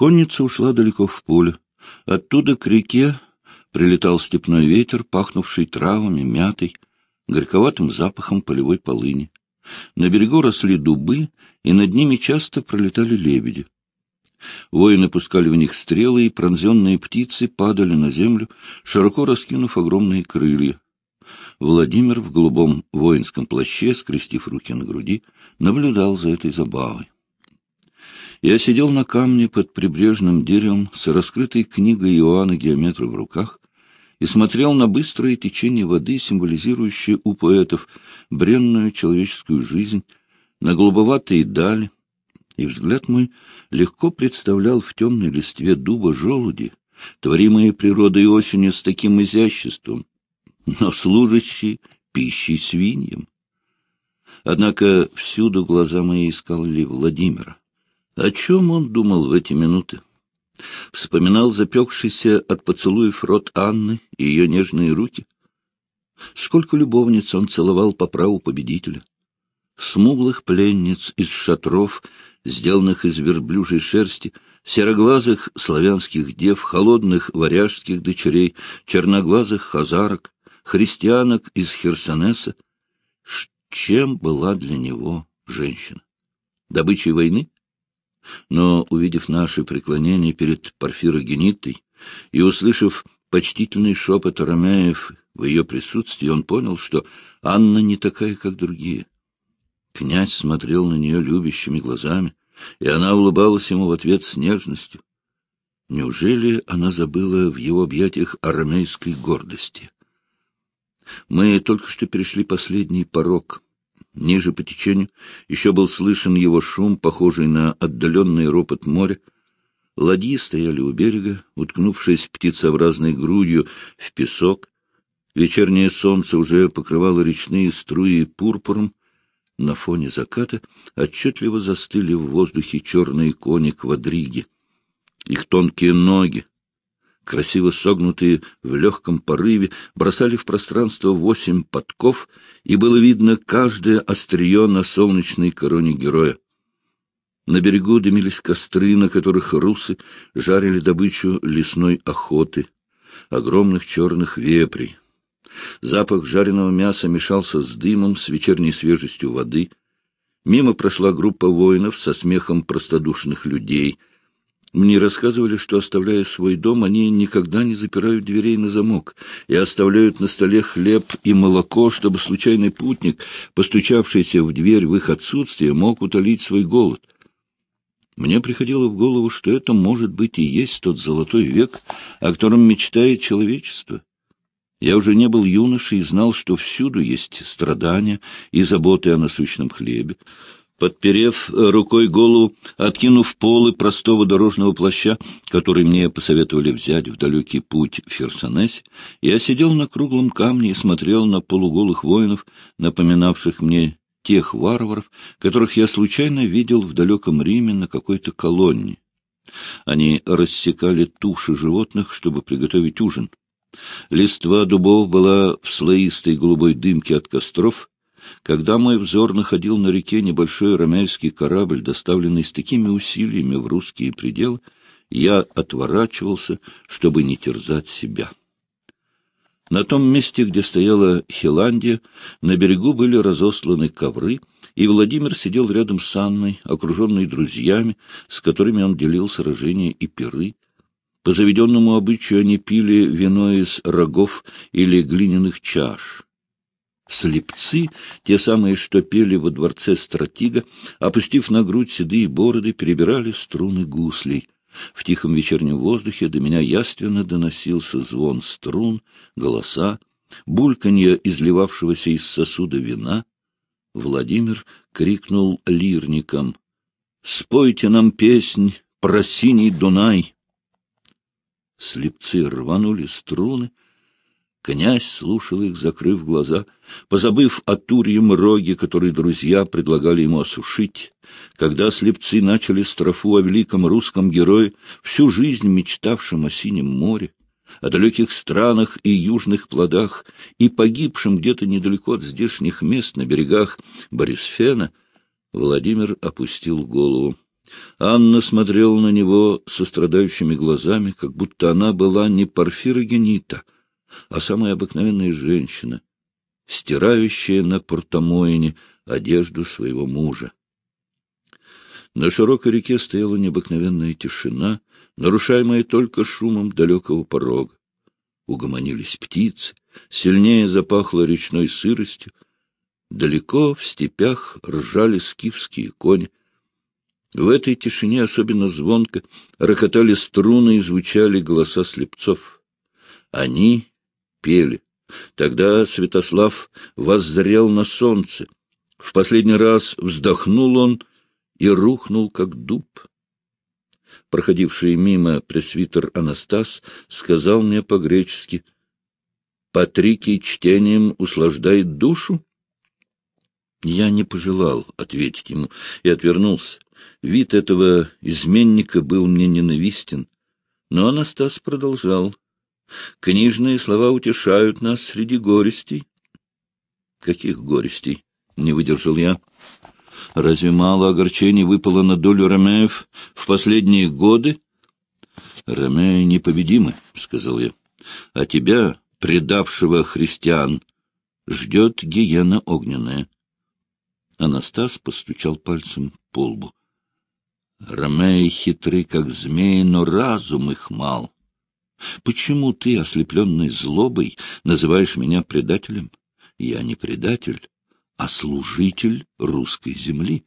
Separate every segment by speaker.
Speaker 1: Конница ушла далеко в поле. Оттуда к реке прилетал степной ветер, пахнувший травами, мятой, горьковатым запахом полевой полыни. На берегу росли дубы, и над ними часто пролетали лебеди. Воины пускали в них стрелы, и пронзенные птицы падали на землю, широко раскинув огромные крылья. Владимир в голубом воинском плаще, скрестив руки на груди, наблюдал за этой забавой. Я сидел на камне под прибрежным деревом с раскрытой книгой Иоанна Геометра в руках и смотрел на быстрое течение воды, символизирующее у поэтов бренную человеческую жизнь, на голубоватые дали, и взгляд мой легко представлял в темной листве дуба желуди, творимые природой осенью с таким изяществом, но служащие пищей свиньям. Однако всюду глаза мои искали Владимира. О чем он думал в эти минуты? Вспоминал запекшийся от поцелуев рот Анны и ее нежные руки. Сколько любовниц он целовал по праву победителя. Смуглых пленниц из шатров, сделанных из верблюжьей шерсти, сероглазых славянских дев, холодных варяжских дочерей, черноглазых хазарок, христианок из Херсонеса. Чем была для него женщина? Добычей войны? Но, увидев наше преклонение перед Порфирогенитой и услышав почтительный шепот Арамеев в ее присутствии, он понял, что Анна не такая, как другие. Князь смотрел на нее любящими глазами, и она улыбалась ему в ответ с нежностью. Неужели она забыла в его объятиях арамейской гордости? Мы только что перешли последний порог — Ниже по течению еще был слышен его шум, похожий на отдаленный ропот моря. Ладьи стояли у берега, уткнувшись птицеобразной грудью в песок. Вечернее солнце уже покрывало речные струи пурпуром. На фоне заката отчетливо застыли в воздухе черные кони квадриги. Их тонкие ноги, красиво согнутые в легком порыве, бросали в пространство восемь подков, и было видно каждое острие на солнечной короне героя. На берегу дымились костры, на которых русы жарили добычу лесной охоты, огромных черных вепрей. Запах жареного мяса мешался с дымом, с вечерней свежестью воды. Мимо прошла группа воинов со смехом простодушных людей — мне рассказывали, что, оставляя свой дом, они никогда не запирают дверей на замок и оставляют на столе хлеб и молоко, чтобы случайный путник, постучавшийся в дверь в их отсутствие, мог утолить свой голод. Мне приходило в голову, что это, может быть, и есть тот золотой век, о котором мечтает человечество. Я уже не был юношей и знал, что всюду есть страдания и заботы о насущном хлебе. Подперев рукой голову, откинув полы простого дорожного плаща, который мне посоветовали взять в далекий путь в Херсонесе, я сидел на круглом камне и смотрел на полуголых воинов, напоминавших мне тех варваров, которых я случайно видел в далеком Риме на какой-то колонне. Они рассекали туши животных, чтобы приготовить ужин. Листва дубов была в слоистой голубой дымке от костров, когда мой взор находил на реке небольшой ромельский корабль, доставленный с такими усилиями в русские пределы, я отворачивался, чтобы не терзать себя. На том месте, где стояла Хиландия, на берегу были разосланы ковры, и Владимир сидел рядом с Анной, окруженной друзьями, с которыми он делил сражения и пиры. По заведенному обычаю они пили вино из рогов или глиняных чаш. Слепцы, те самые, что пели во дворце стратега, опустив на грудь седые бороды, перебирали струны гуслей. В тихом вечернем воздухе до меня яственно доносился звон струн, голоса, бульканье изливавшегося из сосуда вина. Владимир крикнул лирникам «Спойте нам песнь про синий Дунай!» Слепцы рванули струны, Князь слушал их, закрыв глаза, позабыв о турьем роге, который друзья предлагали ему осушить. Когда слепцы начали строфу о великом русском герое, всю жизнь мечтавшем о синем море, о далеких странах и южных плодах, и погибшем где-то недалеко от здешних мест на берегах Борисфена, Владимир опустил голову. Анна смотрела на него со страдающими глазами, как будто она была не Порфирогенита, а самая обыкновенная женщина, стирающая на портомоине одежду своего мужа. На широкой реке стояла необыкновенная тишина, нарушаемая только шумом далекого порога. Угомонились птицы, сильнее запахло речной сыростью, далеко в степях ржали скифские кони. В этой тишине особенно звонко рокотали струны и звучали голоса слепцов. Они пели. Тогда Святослав воззрел на солнце. В последний раз вздохнул он и рухнул, как дуб. Проходивший мимо пресвитер Анастас сказал мне по-гречески, «Патрикий чтением услаждает душу?» Я не пожелал ответить ему и отвернулся. Вид этого изменника был мне ненавистен. Но Анастас продолжал. Книжные слова утешают нас среди горестей. Каких горестей? Не выдержал я. Разве мало огорчений выпало на долю Ромеев в последние годы? Ромеи непобедимы, — сказал я. А тебя, предавшего христиан, ждет гиена огненная. Анастас постучал пальцем по лбу. Ромеи хитры, как змеи, но разум их мал. Почему ты, ослепленный злобой, называешь меня предателем? Я не предатель, а служитель русской земли.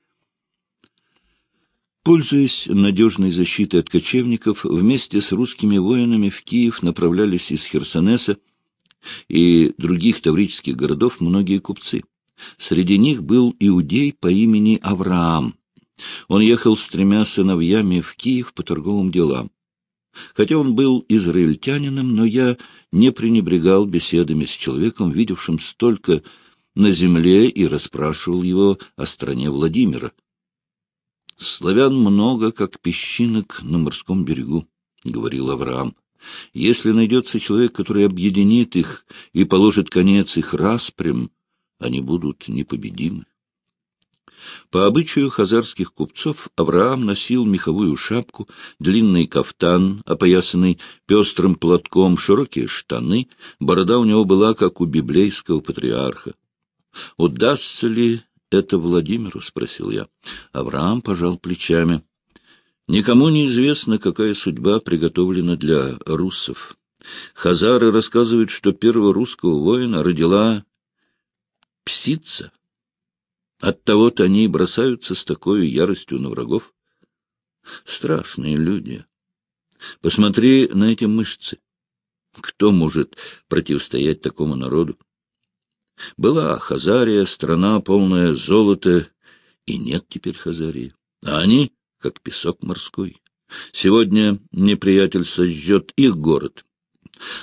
Speaker 1: Пользуясь надежной защитой от кочевников, вместе с русскими воинами в Киев направлялись из Херсонеса и других таврических городов многие купцы. Среди них был иудей по имени Авраам. Он ехал с тремя сыновьями в Киев по торговым делам. Хотя он был израильтянином, но я не пренебрегал беседами с человеком, видевшим столько на земле и расспрашивал его о стране Владимира. «Славян много, как песчинок на морском берегу», — говорил Авраам. «Если найдется человек, который объединит их и положит конец их распрям, они будут непобедимы». По обычаю хазарских купцов Авраам носил меховую шапку, длинный кафтан, опоясанный пестрым платком, широкие штаны, борода у него была, как у библейского патриарха. — Удастся ли это Владимиру? — спросил я. Авраам пожал плечами. Никому не известно, какая судьба приготовлена для руссов. Хазары рассказывают, что первого русского воина родила псица. Оттого-то они и бросаются с такой яростью на врагов. Страшные люди. Посмотри на эти мышцы. Кто может противостоять такому народу? Была Хазария, страна полная золота, и нет теперь Хазарии. А они, как песок морской. Сегодня неприятель сожжет их город,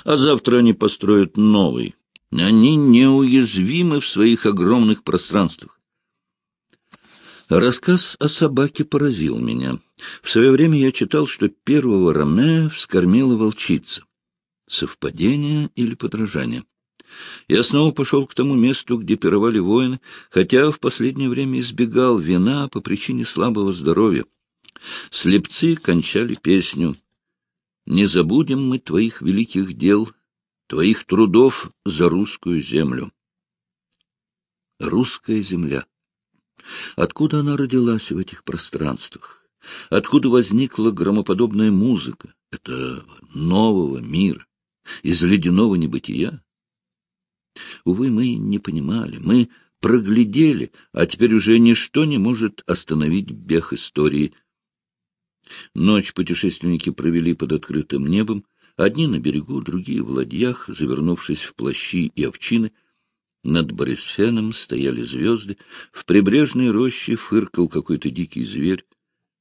Speaker 1: а завтра они построят новый. Они неуязвимы в своих огромных пространствах. Рассказ о собаке поразил меня. В свое время я читал, что первого Ромея вскормила волчица. Совпадение или подражание? Я снова пошел к тому месту, где пировали воины, хотя в последнее время избегал вина по причине слабого здоровья. Слепцы кончали песню «Не забудем мы твоих великих дел, твоих трудов за русскую землю». Русская земля. Откуда она родилась в этих пространствах? Откуда возникла громоподобная музыка? Это нового мира, из ледяного небытия? Увы, мы не понимали, мы проглядели, а теперь уже ничто не может остановить бег истории. Ночь путешественники провели под открытым небом, одни на берегу, другие в ладьях, завернувшись в плащи и овчины. Над Борисфеном стояли звезды, в прибрежной роще фыркал какой-то дикий зверь.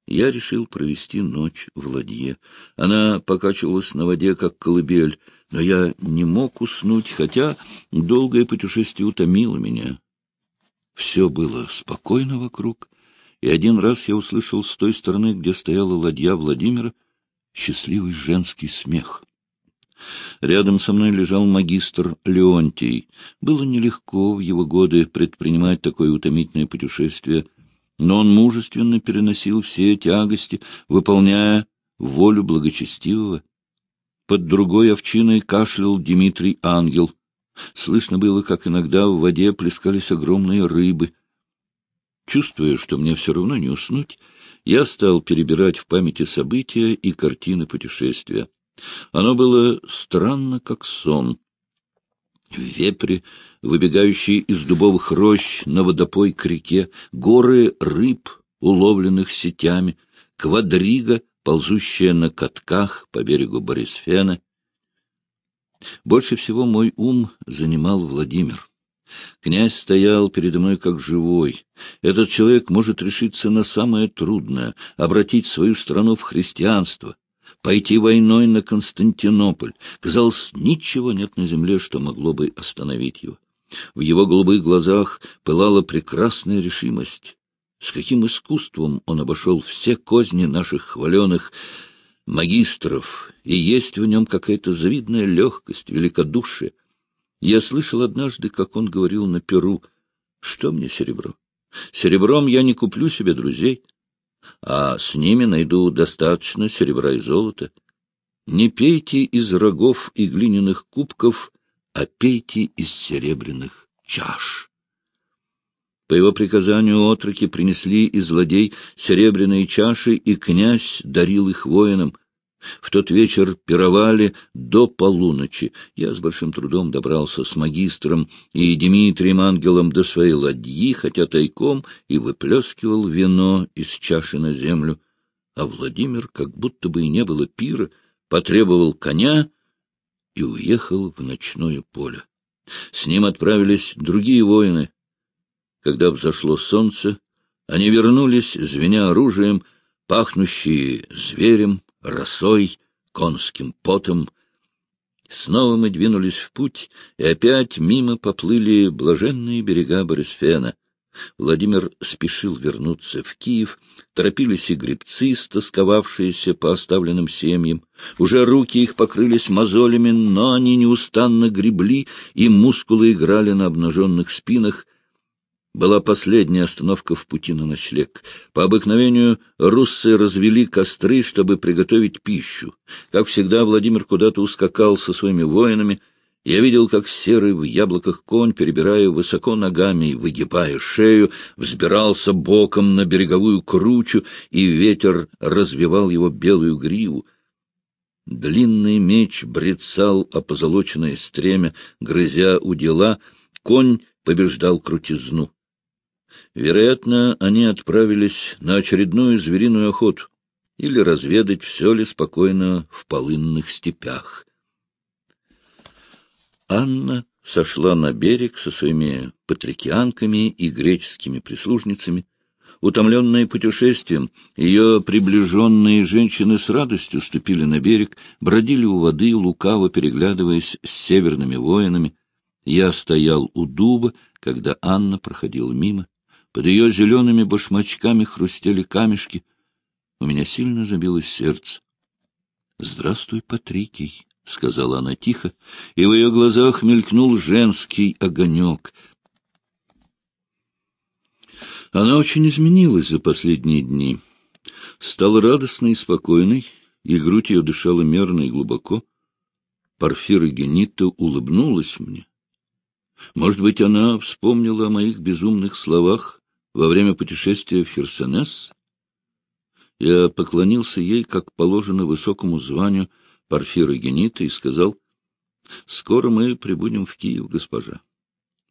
Speaker 1: Я решил провести ночь в ладье. Она покачивалась на воде, как колыбель, но я не мог уснуть, хотя долгое путешествие утомило меня. Все было спокойно вокруг, и один раз я услышал с той стороны, где стояла ладья Владимира, счастливый женский смех. Рядом со мной лежал магистр Леонтий. Было нелегко в его годы предпринимать такое утомительное путешествие. но он мужественно переносил все тягости, выполняя волю благочестивого. Под другой овчиной кашлял Дмитрий Ангел. Слышно было, как иногда в воде плескались огромные рыбы. Чувствуя, что мне все равно не уснуть, я стал перебирать в памяти события и картины путешествия. Оно было странно, как сон. Вепри, выбегающие из дубовых рощ на водопой к реке, горы рыб, уловленных сетями, квадрига, ползущая на катках по берегу Борисфена. Больше всего мой ум занимал Владимир. Князь стоял передо мной как живой. Этот человек может решиться на самое трудное — обратить свою страну в христианство, пойти войной на Константинополь. Казалось, ничего нет на земле, что могло бы остановить его. В его голубых глазах пылала прекрасная решимость. С каким искусством он обошел все козни наших хваленых магистров, и есть в нем какая-то завидная легкость, великодушие. Я слышал однажды, как он говорил на Перу, что мне серебро? Серебром я не куплю себе друзей, а с ними найду достаточно серебра и золота. Не пейте из рогов и глиняных кубков, а пейте из серебряных чаш. По его приказанию отроки принесли из злодей серебряные чаши, и князь дарил их воинам. В тот вечер пировали до полуночи. Я с большим трудом добрался с магистром и Дмитрием Ангелом до своей ладьи, хотя тайком и выплескивал вино из чаши на землю. А Владимир, как будто бы и не было пира, потребовал коня и уехал в ночное поле. С ним отправились другие воины. Когда взошло солнце, они вернулись, звеня оружием, пахнущие зверем, росой, конским потом. Снова мы двинулись в путь, и опять мимо поплыли блаженные берега Борисфена. Владимир спешил вернуться в Киев, торопились и гребцы, стосковавшиеся по оставленным семьям. Уже руки их покрылись мозолями, но они неустанно гребли, и мускулы играли на обнаженных спинах — была последняя остановка в пути на ночлег. По обыкновению руссы развели костры, чтобы приготовить пищу. Как всегда, Владимир куда-то ускакал со своими воинами. Я видел, как серый в яблоках конь, перебирая высоко ногами и выгибая шею, взбирался боком на береговую кручу, и ветер развивал его белую гриву. Длинный меч брецал о позолоченное стремя, грызя у дела, конь побеждал крутизну. Вероятно, они отправились на очередную звериную охоту или разведать, все ли спокойно в полынных степях. Анна сошла на берег со своими патрикианками и греческими прислужницами. Утомленные путешествием, ее приближенные женщины с радостью ступили на берег, бродили у воды, лукаво переглядываясь с северными воинами. Я стоял у дуба, когда Анна проходила мимо. Под ее зелеными башмачками хрустели камешки. У меня сильно забилось сердце. — Здравствуй, Патрикий, — сказала она тихо, и в ее глазах мелькнул женский огонек. Она очень изменилась за последние дни. Стала радостной и спокойной, и грудь ее дышала мерно и глубоко. Порфира Генита улыбнулась мне. Может быть, она вспомнила о моих безумных словах во время путешествия в Херсонес я поклонился ей, как положено высокому званию Порфира Генита, и сказал, «Скоро мы прибудем в Киев, госпожа.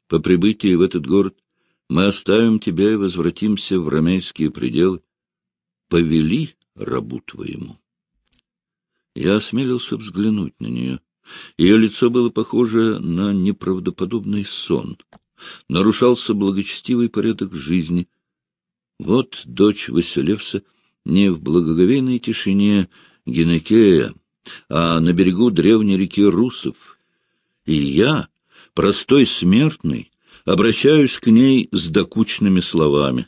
Speaker 1: По прибытии в этот город мы оставим тебя и возвратимся в ромейские пределы. Повели рабу твоему». Я осмелился взглянуть на нее. Ее лицо было похоже на неправдоподобный сон — нарушался благочестивый порядок жизни. Вот дочь Василевса не в благоговейной тишине Генекея, а на берегу древней реки Русов. И я, простой смертный, обращаюсь к ней с докучными словами.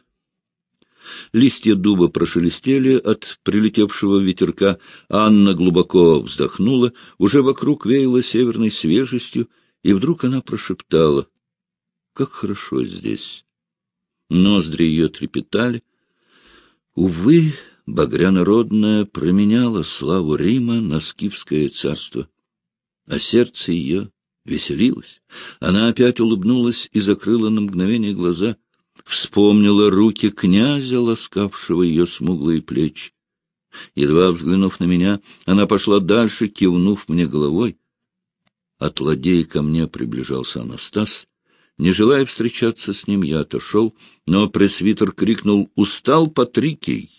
Speaker 1: Листья дуба прошелестели от прилетевшего ветерка, Анна глубоко вздохнула, уже вокруг веяло северной свежестью, и вдруг она прошептала — как хорошо здесь! Ноздри ее трепетали, Увы, Багрянародная променяла славу Рима на скифское царство, а сердце ее веселилось. Она опять улыбнулась и закрыла на мгновение глаза, вспомнила руки князя, ласкавшего ее смуглые плечи. Едва взглянув на меня, она пошла дальше, кивнув мне головой. От ладей ко мне приближался Анастас. Не желая встречаться с ним, я отошел, но пресвитер крикнул «Устал Патрикий!»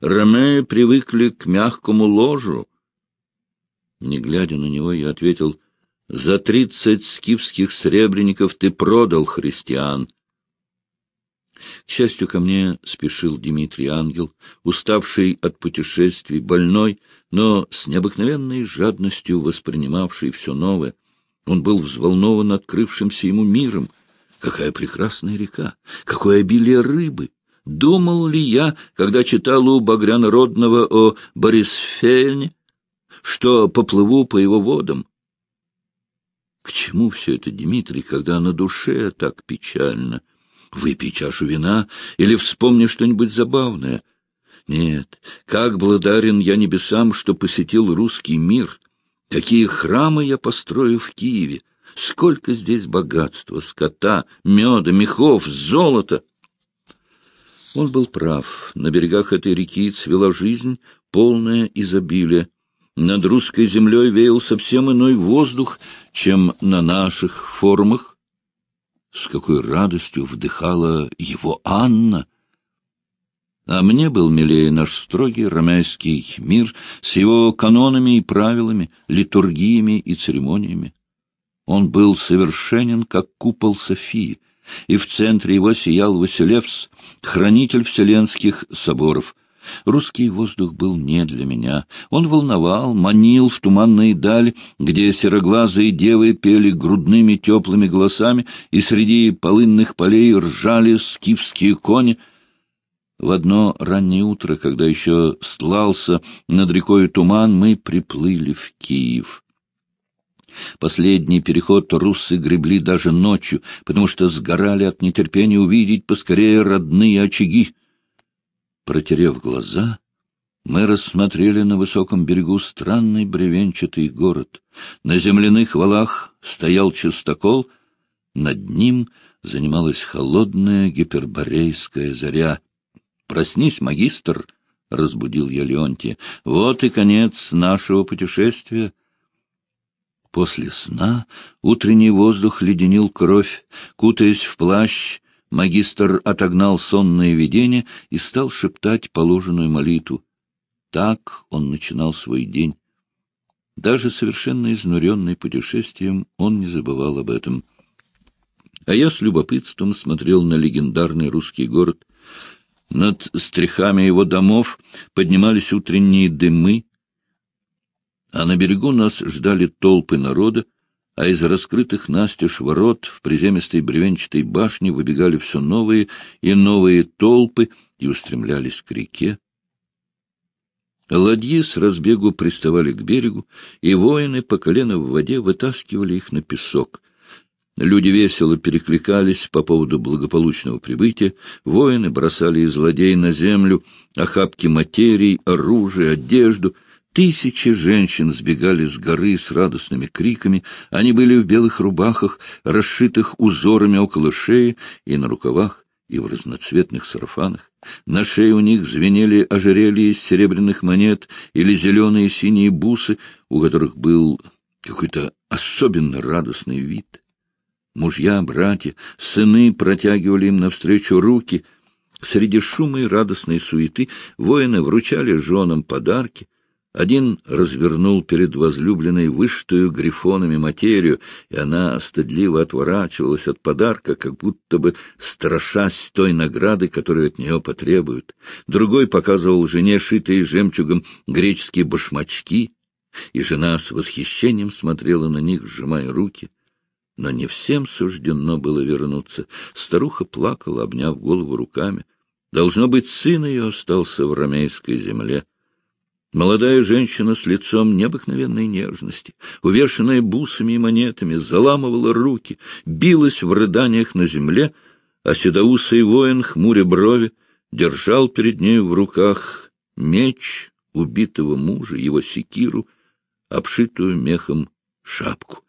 Speaker 1: Ромеи привыкли к мягкому ложу. Не глядя на него, я ответил, «За тридцать скифских сребреников ты продал христиан». К счастью, ко мне спешил Дмитрий Ангел, уставший от путешествий, больной, но с необыкновенной жадностью воспринимавший все новое. Он был взволнован открывшимся ему миром. Какая прекрасная река! Какое обилие рыбы! Думал ли я, когда читал у Багрянородного о Борисфельне, что поплыву по его водам? К чему все это, Дмитрий, когда на душе так печально? Выпей чашу вина или вспомни что-нибудь забавное. Нет, как благодарен я небесам, что посетил русский мир. Какие храмы я построю в Киеве! Сколько здесь богатства, скота, меда, мехов, золота! Он был прав. На берегах этой реки цвела жизнь, полная изобилия. Над русской землей веял совсем иной воздух, чем на наших формах. С какой радостью вдыхала его Анна! А мне был милее наш строгий ромейский мир с его канонами и правилами, литургиями и церемониями. Он был совершенен, как купол Софии — и в центре его сиял Василевс, хранитель вселенских соборов. Русский воздух был не для меня. Он волновал, манил в туманные дали, где сероглазые девы пели грудными теплыми голосами, и среди полынных полей ржали скифские кони. В одно раннее утро, когда еще стлался над рекой туман, мы приплыли в Киев. Последний переход руссы гребли даже ночью, потому что сгорали от нетерпения увидеть поскорее родные очаги. Протерев глаза, мы рассмотрели на высоком берегу странный бревенчатый город. На земляных валах стоял чистокол, над ним занималась холодная гиперборейская заря. «Проснись, магистр!» — разбудил я Леонтия. «Вот и конец нашего путешествия». После сна утренний воздух леденил кровь. Кутаясь в плащ, магистр отогнал сонное видение и стал шептать положенную молитву. Так он начинал свой день. Даже совершенно изнуренный путешествием, он не забывал об этом. А я с любопытством смотрел на легендарный русский город. Над стрехами его домов поднимались утренние дымы, а на берегу нас ждали толпы народа, а из раскрытых настежь ворот в приземистой бревенчатой башне выбегали все новые и новые толпы и устремлялись к реке. Ладьи с разбегу приставали к берегу, и воины по колено в воде вытаскивали их на песок. Люди весело перекликались по поводу благополучного прибытия, воины бросали из ладей на землю охапки материй, оружие, одежду, Тысячи женщин сбегали с горы с радостными криками. Они были в белых рубахах, расшитых узорами около шеи и на рукавах, и в разноцветных сарафанах. На шее у них звенели ожерелья из серебряных монет или зеленые синие бусы, у которых был какой-то особенно радостный вид. Мужья, братья, сыны протягивали им навстречу руки. Среди шума и радостной суеты воины вручали женам подарки, один развернул перед возлюбленной вышитую грифонами материю, и она стыдливо отворачивалась от подарка, как будто бы страшась той награды, которую от нее потребуют. Другой показывал жене шитые жемчугом греческие башмачки, и жена с восхищением смотрела на них, сжимая руки. Но не всем суждено было вернуться. Старуха плакала, обняв голову руками. Должно быть, сын ее остался в ромейской земле. Молодая женщина с лицом необыкновенной нежности, увешанная бусами и монетами, заламывала руки, билась в рыданиях на земле, а седоусый воин, хмуря брови, держал перед нею в руках меч убитого мужа, его секиру, обшитую мехом шапку.